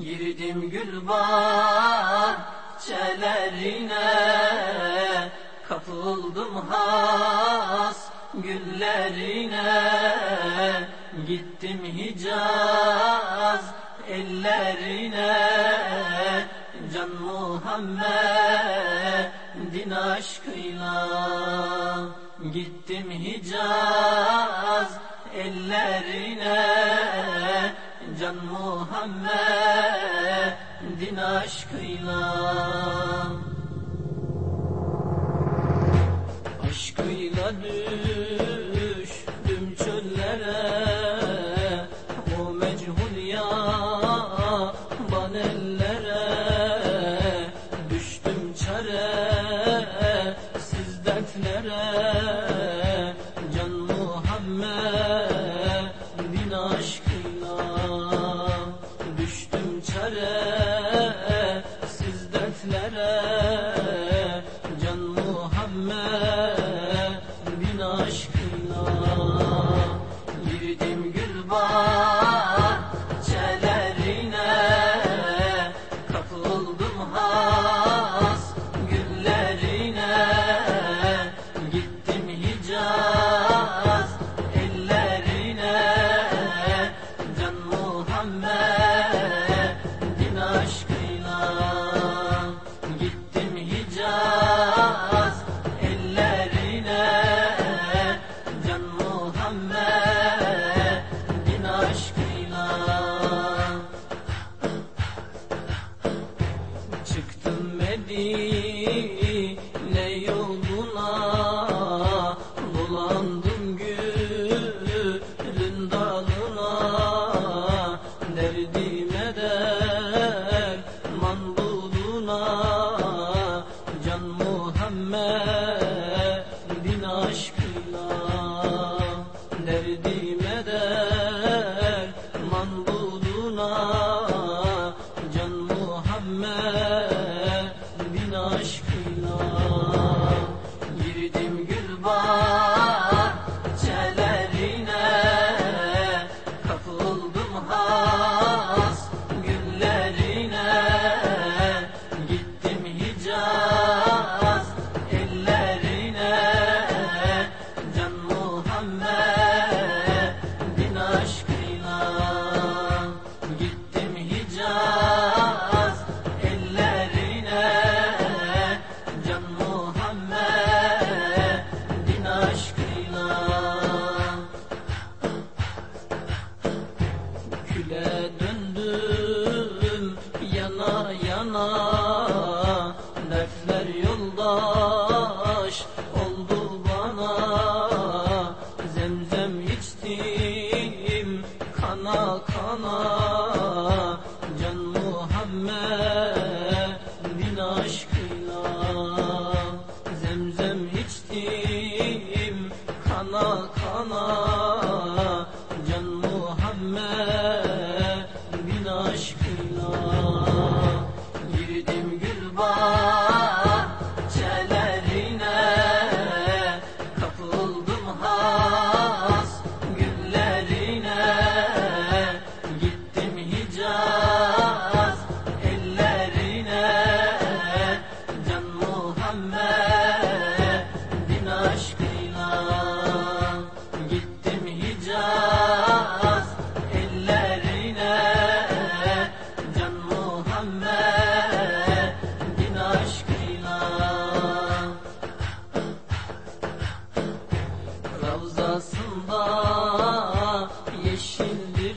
Girdim gül bahçelerine Kapıldım has güllerine. Gittim Hicaz ellerine Can Muhammed'in aşkıyla. Gittim Hicaz ellerine Can Muhammed aşkıyla. Aşkıyla düştüm çöllere. O mechul ya banellere Düştüm çare siz dertlere. Can Muhammed الرحمن. Muhammed'in aşkıyla Ravzasında yeşildir